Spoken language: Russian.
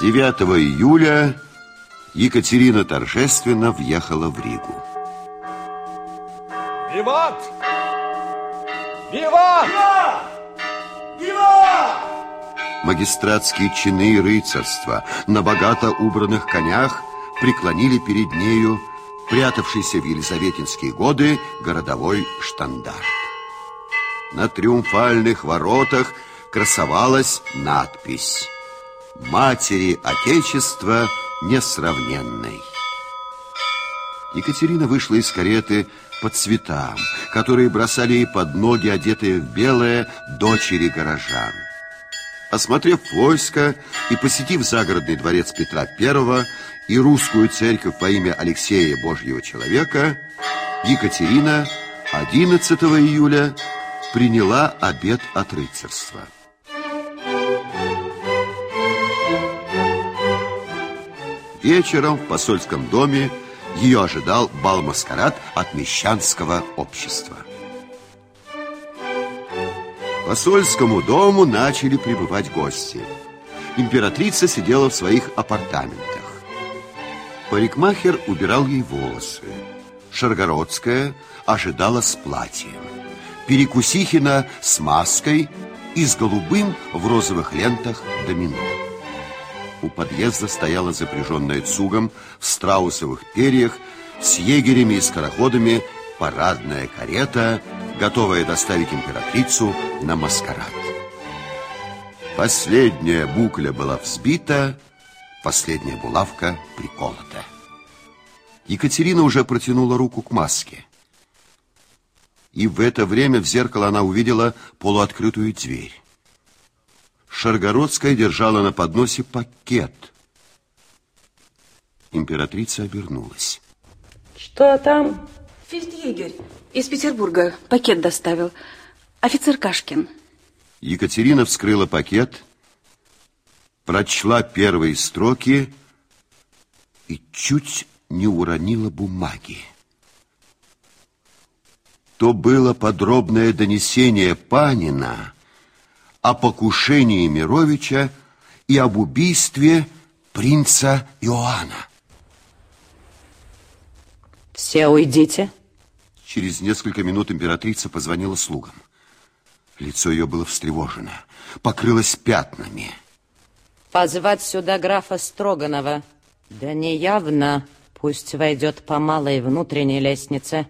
9 июля Екатерина торжественно въехала в Ригу. Виват! Виват! Виват! Магистратские чины и рыцарства на богато убранных конях преклонили перед нею прятавшийся в елизаветинские годы городовой штандарт. На триумфальных воротах красовалась надпись «Матери Отечества несравненной». Екатерина вышла из кареты по цветам, которые бросали ей под ноги, одетые в белое, дочери горожан. Осмотрев войско и посетив загородный дворец Петра I и русскую церковь во имя Алексея Божьего Человека, Екатерина 11 июля приняла обет от рыцарства. Вечером в посольском доме ее ожидал бал-маскарад от мещанского общества. К посольскому дому начали прибывать гости. Императрица сидела в своих апартаментах. Парикмахер убирал ей волосы. Шаргородская ожидала с платьем. Перекусихина с маской и с голубым в розовых лентах домино. У подъезда стояла запряженная цугом в страусовых перьях с егерями и скороходами парадная карета, готовая доставить императрицу на маскарад. Последняя букля была взбита, последняя булавка приколота. Екатерина уже протянула руку к маске. И в это время в зеркало она увидела полуоткрытую дверь. Шаргородская держала на подносе пакет. Императрица обернулась. Что там? Фельдъегерь из Петербурга пакет доставил. Офицер Кашкин. Екатерина вскрыла пакет, прочла первые строки и чуть не уронила бумаги. То было подробное донесение Панина о покушении Мировича и об убийстве принца Иоанна. Все уйдите. Через несколько минут императрица позвонила слугам. Лицо ее было встревожено, покрылось пятнами. Позвать сюда графа Строганова. Да неявно. Пусть войдет по малой внутренней лестнице.